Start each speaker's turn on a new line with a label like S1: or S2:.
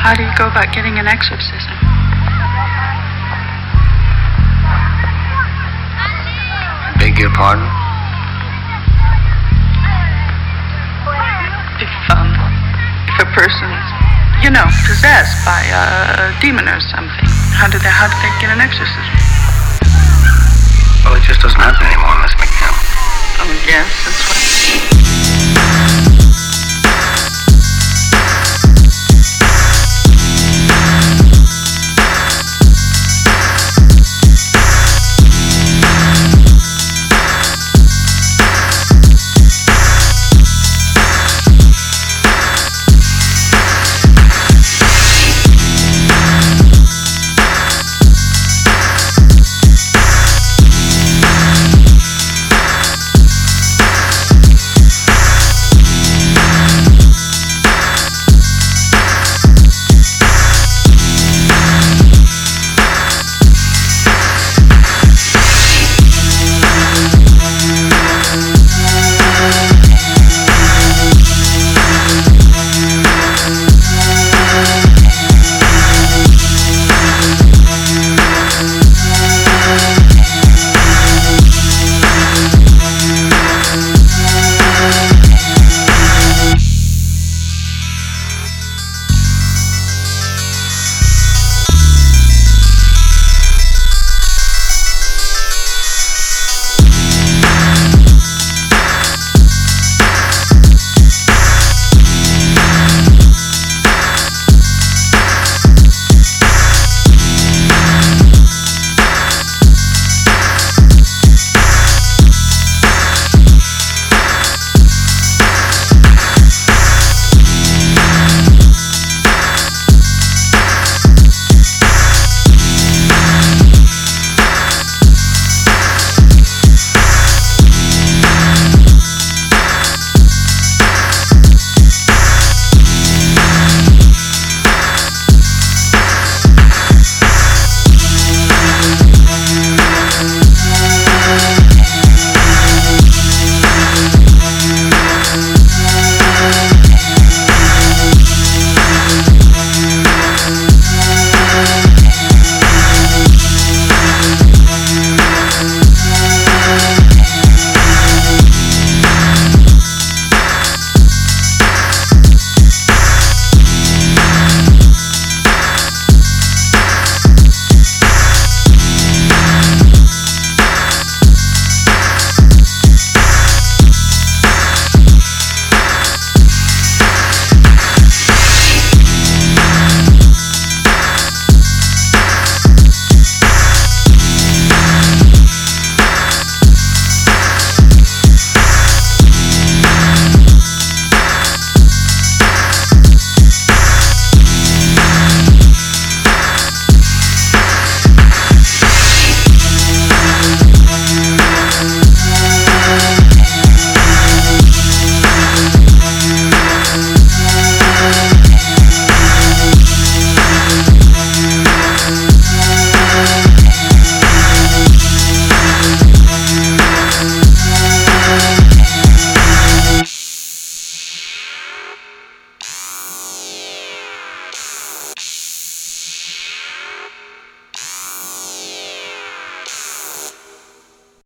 S1: How do you go about getting an exorcism?
S2: Beg your pardon?
S1: If um, if a person's, you know, possessed by a demon or something, how do they how do they get an exorcism? you